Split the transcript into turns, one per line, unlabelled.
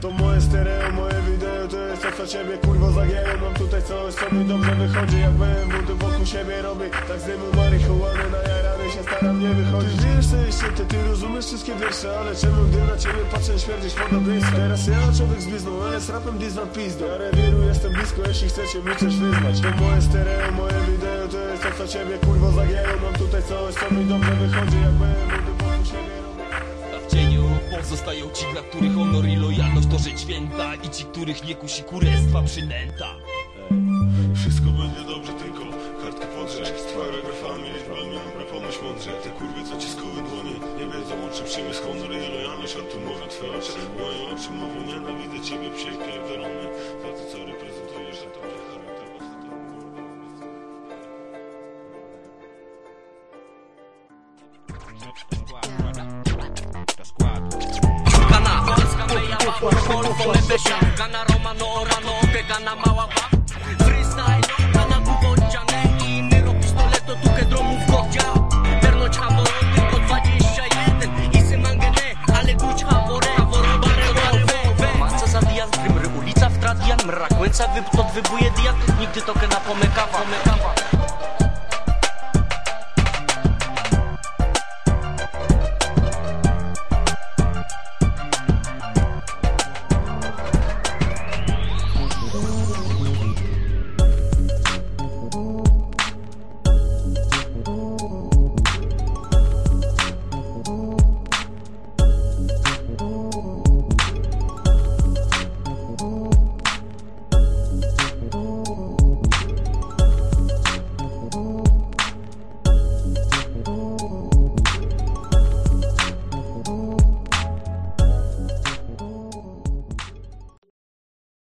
To moje stereo, moje wideo, to jest to co ciebie kurwo zagięło. Mam tutaj coś, co mi dobrze wychodzi Jak BMW wokół siebie robię Tak z dymu marihuany na staram nie wychodzić Ty wiesz co jest święte, ty rozumiesz wszystkie wiersze Ale czemu gdy na ciebie patrzę śmierdzisz podobieństwo Teraz ja człowiek z blizną, ale z rapem dis wam pizdo Ja rewiru jestem blisko, jeśli chcecie mi coś wyznać. To moje stereo, moje wideo, to jest to co ciebie kurwo zagięło. Mam tutaj coś, co mi dobrze wychodzi Jak BMW tu wokół siebie. Robię
A w cieniu pozostają ci, dla których honor i lojalność to rzecz święta. I ci, których nie kusi kurestwa przynęta
mądrze Te kurwy, co dłonie Nie wiedzą o czym czym jest honor i lojalność A tu mowa twoje oczy, moje oczy mówią Nienawidzę ciebie, psie pierdolony Za to, co reprezentujesz, że to, kurwa,
Gana, Polska mejała, Polfo Lebesia Gana Romano, Tradian Mrak, łęca wyptot, wybuje diat Nigdy to na pomykawa